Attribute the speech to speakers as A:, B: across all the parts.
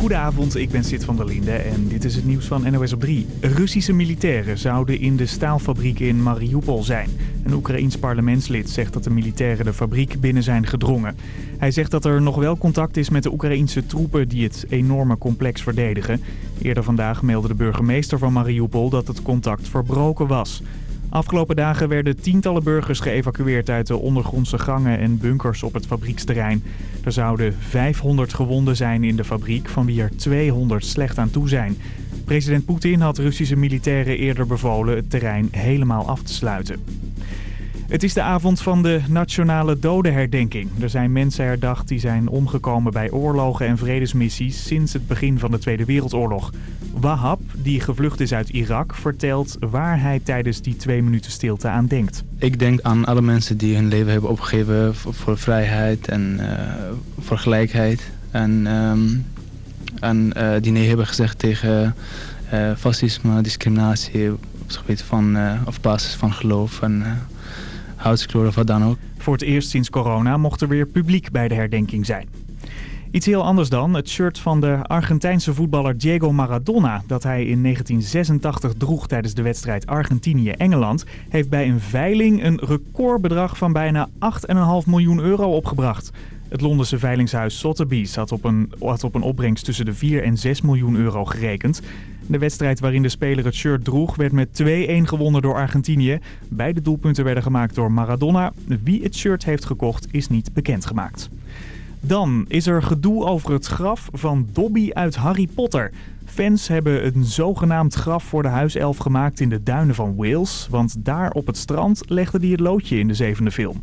A: Goedenavond, ik ben Sid van der Linde en dit is het nieuws van NOS op 3. Russische militairen zouden in de staalfabriek in Mariupol zijn. Een Oekraïns parlementslid zegt dat de militairen de fabriek binnen zijn gedrongen. Hij zegt dat er nog wel contact is met de Oekraïnse troepen die het enorme complex verdedigen. Eerder vandaag meldde de burgemeester van Mariupol dat het contact verbroken was. Afgelopen dagen werden tientallen burgers geëvacueerd uit de ondergrondse gangen en bunkers op het fabrieksterrein. Er zouden 500 gewonden zijn in de fabriek, van wie er 200 slecht aan toe zijn. President Poetin had Russische militairen eerder bevolen het terrein helemaal af te sluiten. Het is de avond van de nationale dodenherdenking. Er zijn mensen herdacht die zijn omgekomen bij oorlogen en vredesmissies sinds het begin van de Tweede Wereldoorlog. Wahab, die gevlucht is uit Irak, vertelt waar hij tijdens die twee minuten stilte aan denkt.
B: Ik denk aan alle mensen die hun leven hebben opgegeven voor, vrijheid en uh, voor gelijkheid. En, um, en uh, die nee hebben gezegd tegen uh, fascisme, discriminatie op het gebied van, of basis van geloof en huidskleur of wat dan ook.
A: Voor het eerst sinds corona mocht er weer publiek bij de herdenking zijn. Iets heel anders dan het shirt van de Argentijnse voetballer Diego Maradona... dat hij in 1986 droeg tijdens de wedstrijd Argentinië-Engeland... heeft bij een veiling een recordbedrag van bijna 8,5 miljoen euro opgebracht. Het Londense veilingshuis Sotheby's had op, een, had op een opbrengst tussen de 4 en 6 miljoen euro gerekend. De wedstrijd waarin de speler het shirt droeg werd met 2-1 gewonnen door Argentinië. Beide doelpunten werden gemaakt door Maradona. Wie het shirt heeft gekocht is niet bekendgemaakt. Dan is er gedoe over het graf van Dobby uit Harry Potter. Fans hebben een zogenaamd graf voor de huiself gemaakt in de duinen van Wales. Want daar op het strand legde hij het loodje in de zevende film.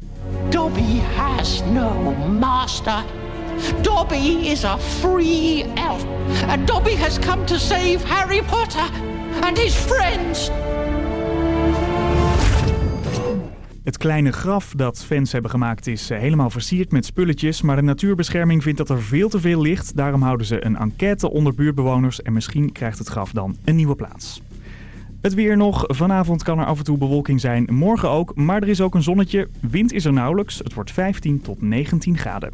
C: Dobby has no master. Dobby is a free elf. And Dobby has come to save Harry Potter and his friends.
A: Het kleine graf dat fans hebben gemaakt is eh, helemaal versierd met spulletjes. Maar de natuurbescherming vindt dat er veel te veel ligt. Daarom houden ze een enquête onder buurtbewoners. En misschien krijgt het graf dan een nieuwe plaats. Het weer nog. Vanavond kan er af en toe bewolking zijn. Morgen ook. Maar er is ook een zonnetje. Wind is er nauwelijks. Het wordt 15 tot 19 graden.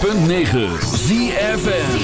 D: 106.9 ZFN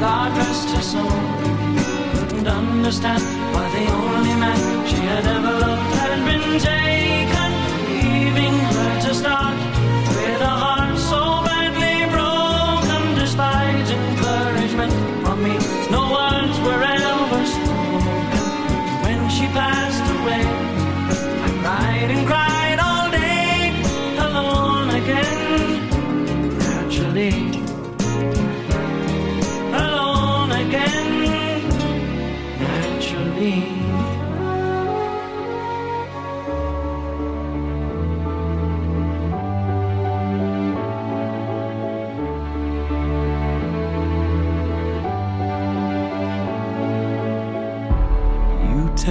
D: God rest her soul, couldn't understand why the only man she had ever loved had been taken, leaving her to start with a heart so badly broken, despite encouragement from me.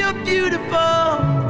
E: beneath your beautiful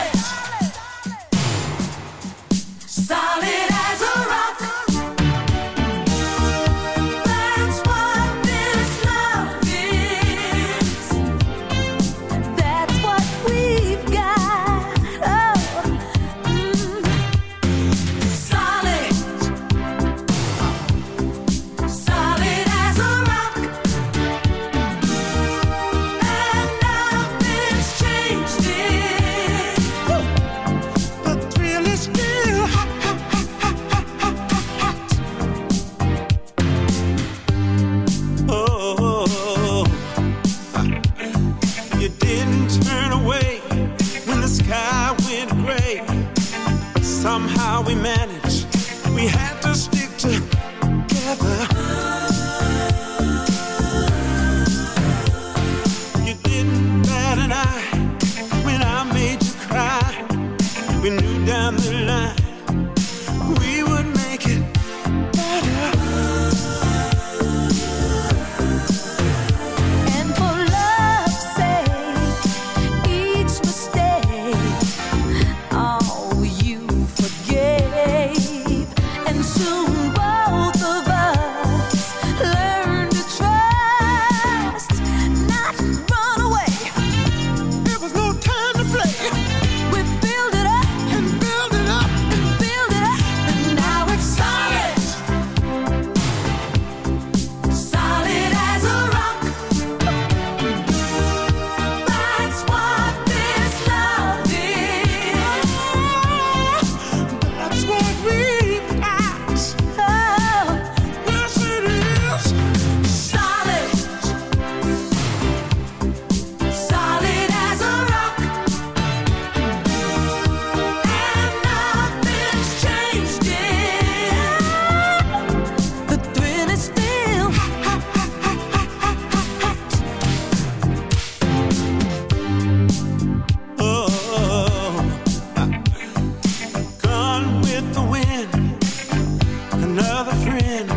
F: another friend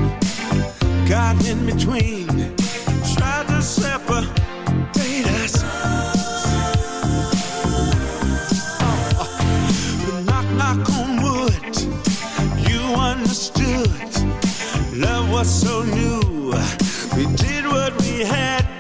F: got in between, tried to separate us. Oh, oh. Knock, knock on wood, you understood. Love was so new, we did what we had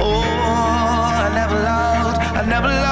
G: Oh,
H: I never loved, I never loved.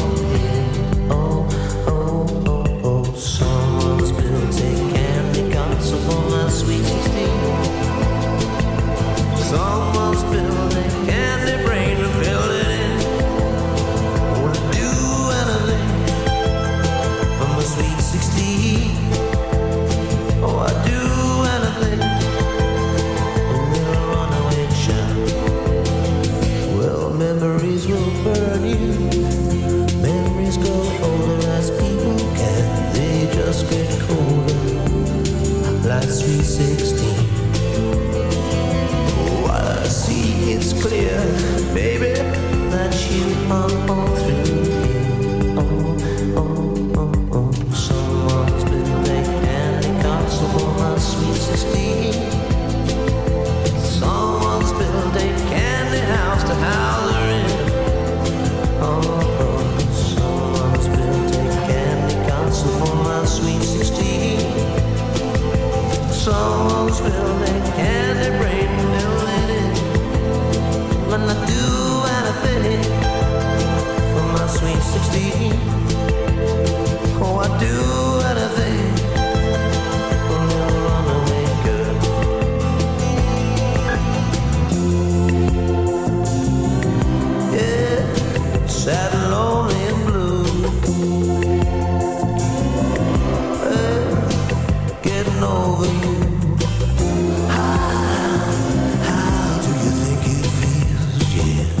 I: feels?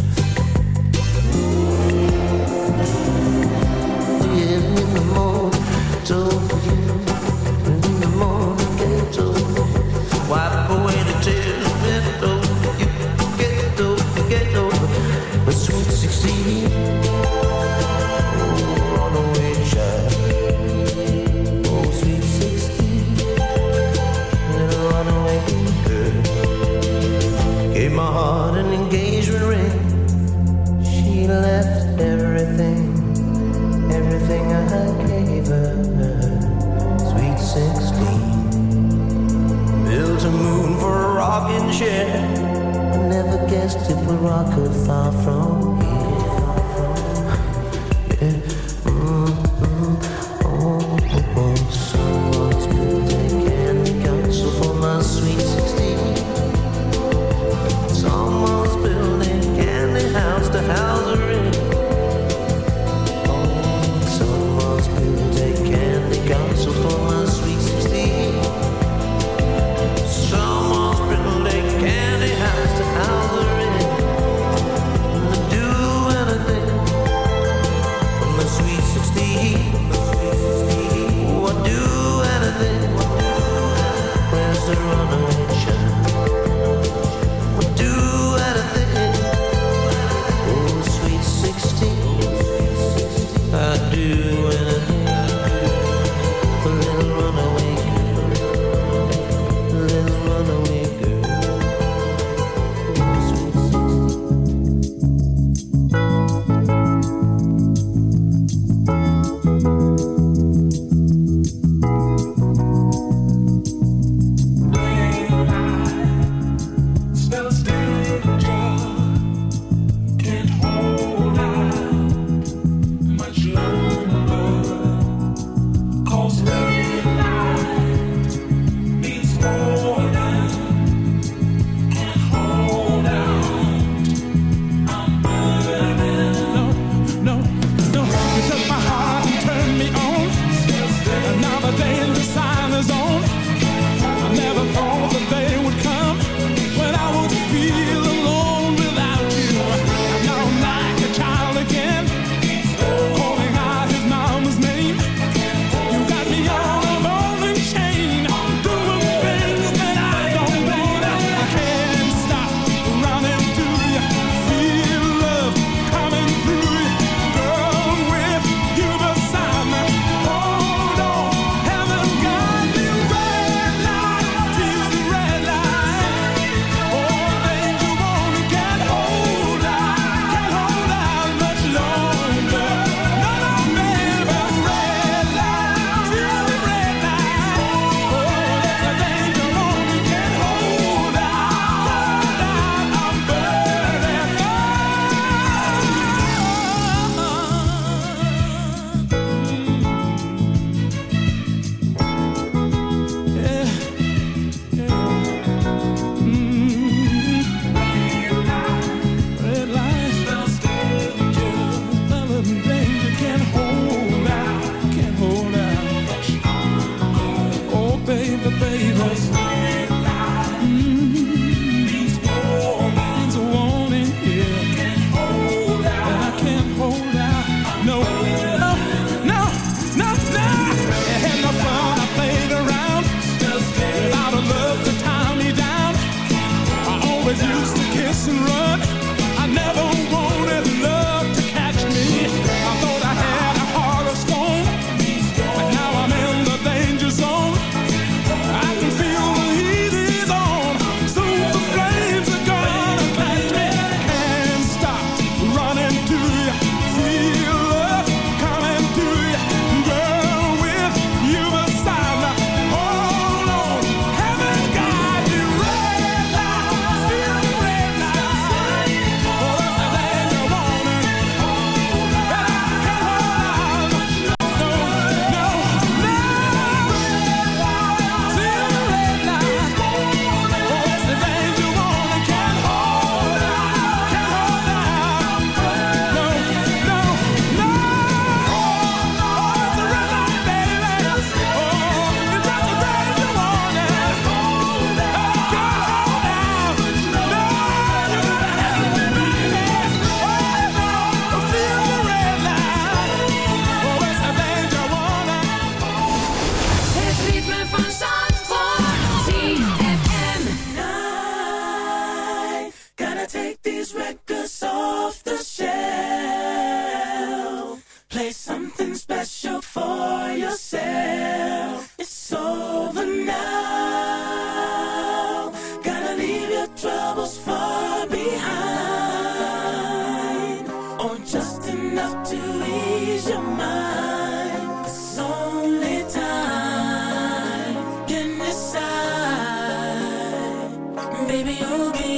J: you'll be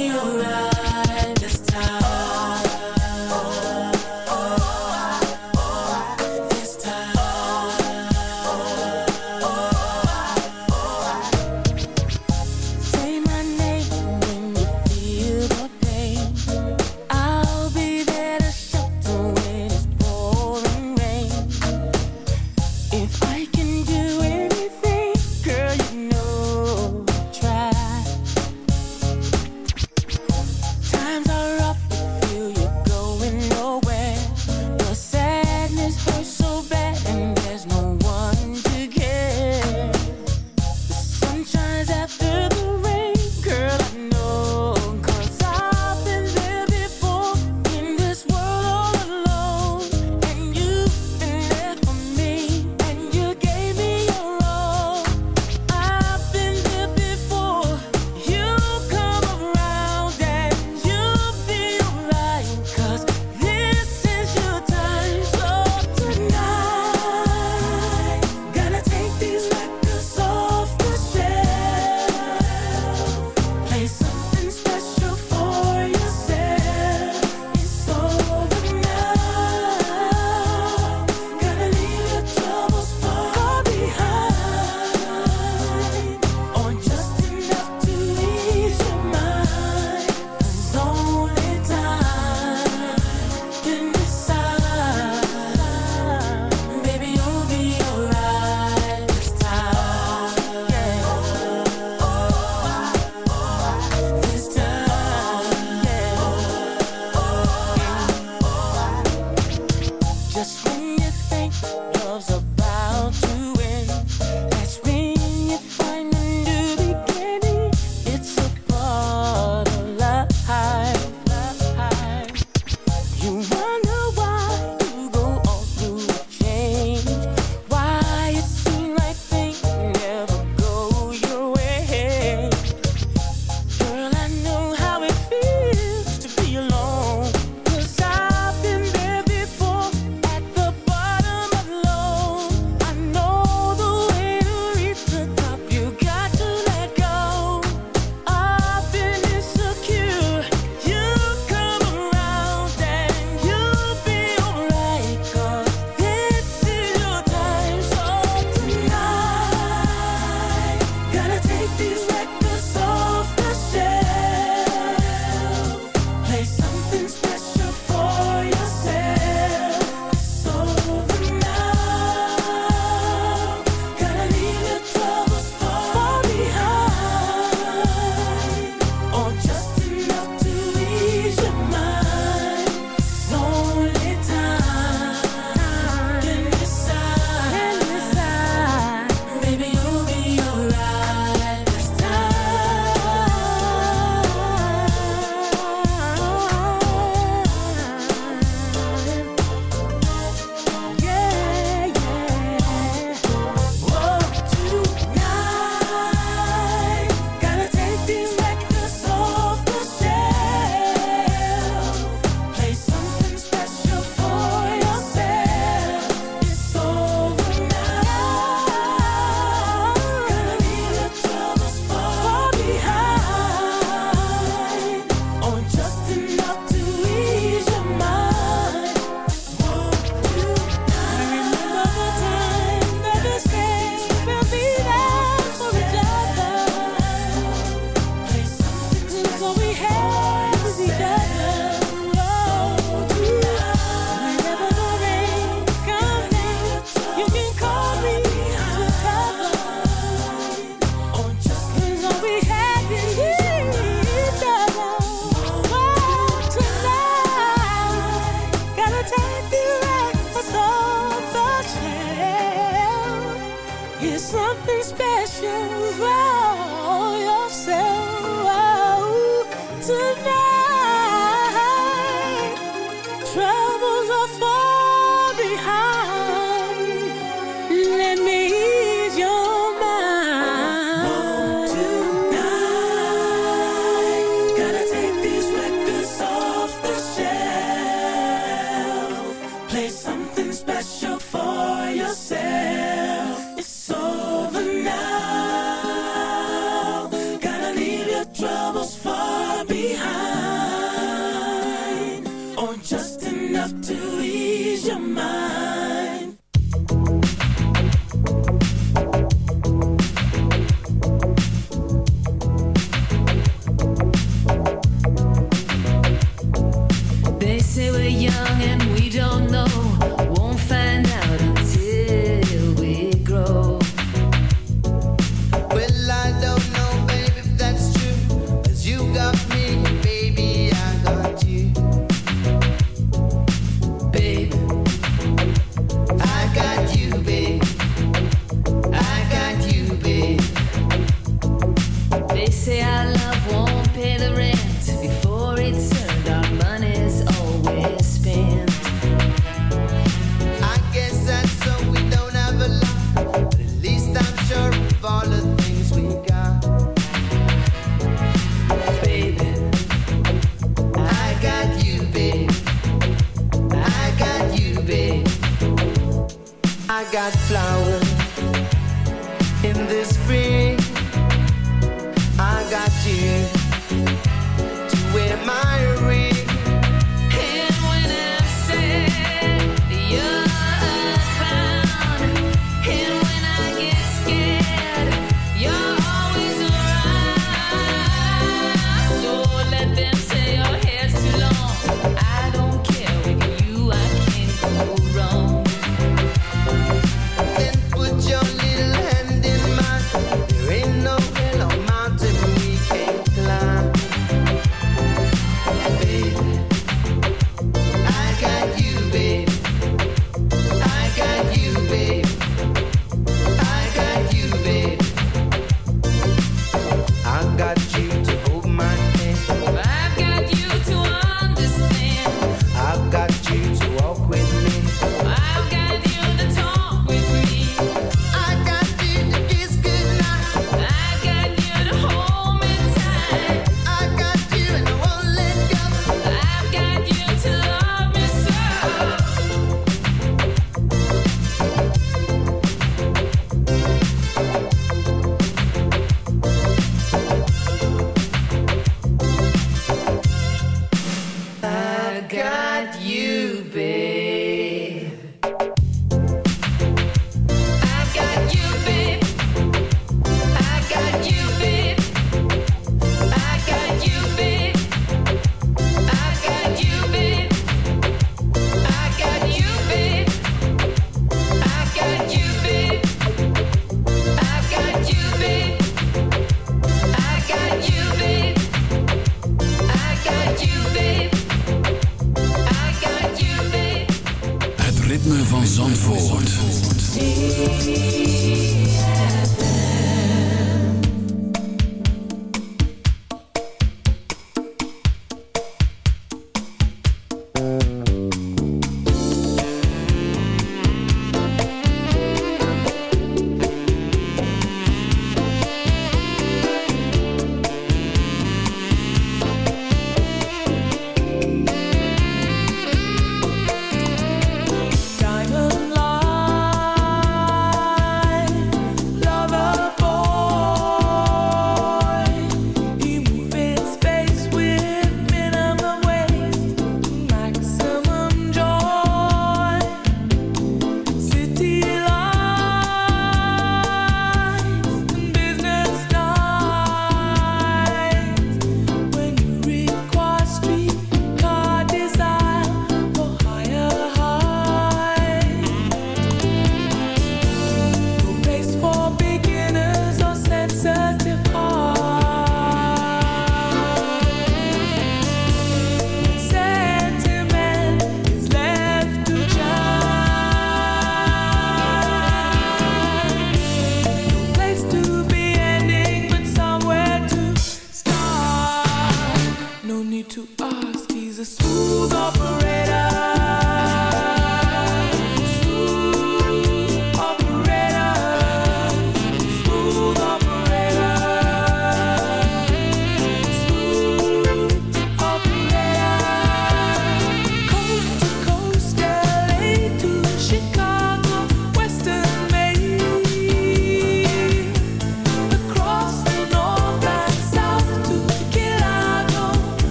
J: That's
K: right.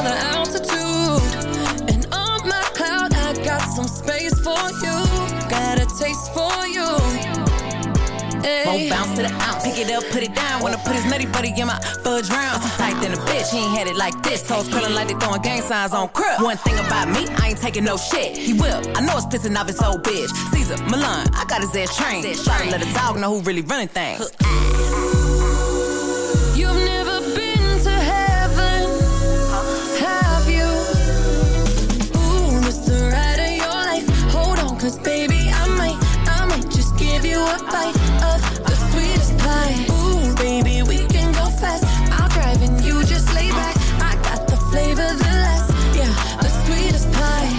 G: Another altitude. And on my cloud, I got some space for you. Got a taste for you.
K: Won't bounce to the ounce. Pick it up, put it down. Wanna put his nutty buddy in my fudge round. I'm tight than a bitch. He ain't had it like this. Toes curling like they throwing gang signs on crib. One thing about me, I ain't taking no shit. He will. I know it's pissing off his old bitch. Cesar, Millan, I got his ass trained. Try to let a dog know who really running things.
G: You've never a bite of the sweetest pie. Ooh, baby, we can go fast. I'll you just lay back. I got the flavor, the last, yeah, the sweetest pie.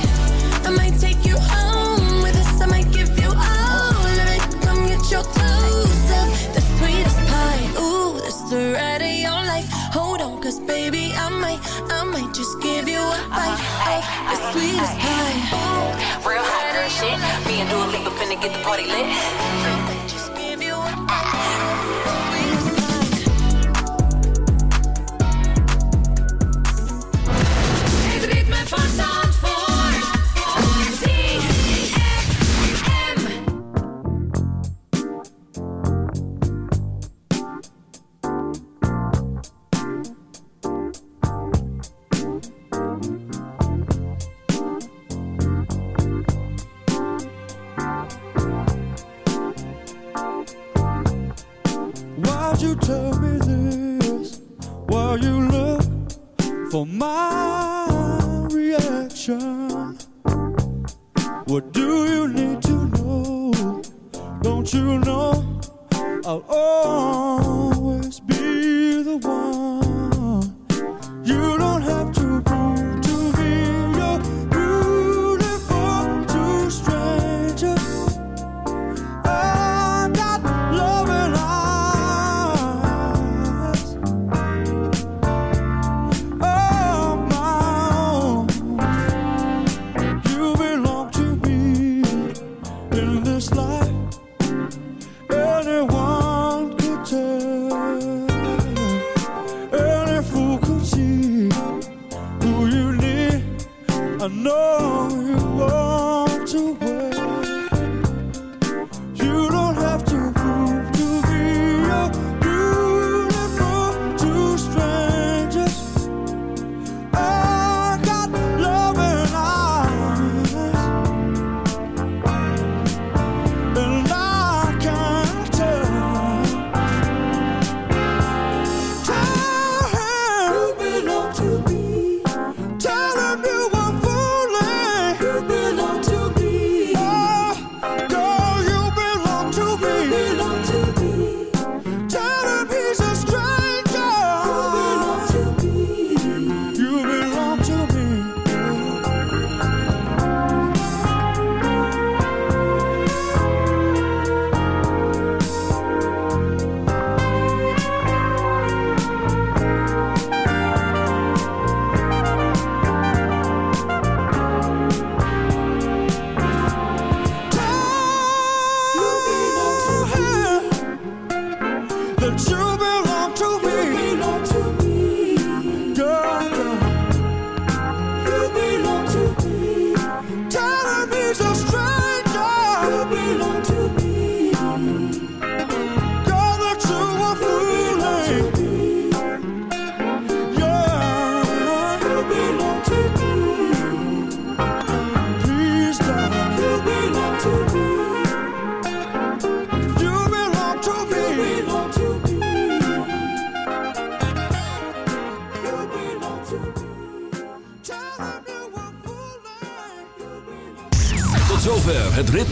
G: I might take you home with us. I might give you all of it. Come get your up. The sweetest pie. Ooh, the ride of your life. Hold on, cause baby, I might, I might just give you a bite of the sweetest pie.
K: Real hot girl shit. Finna get the party lit.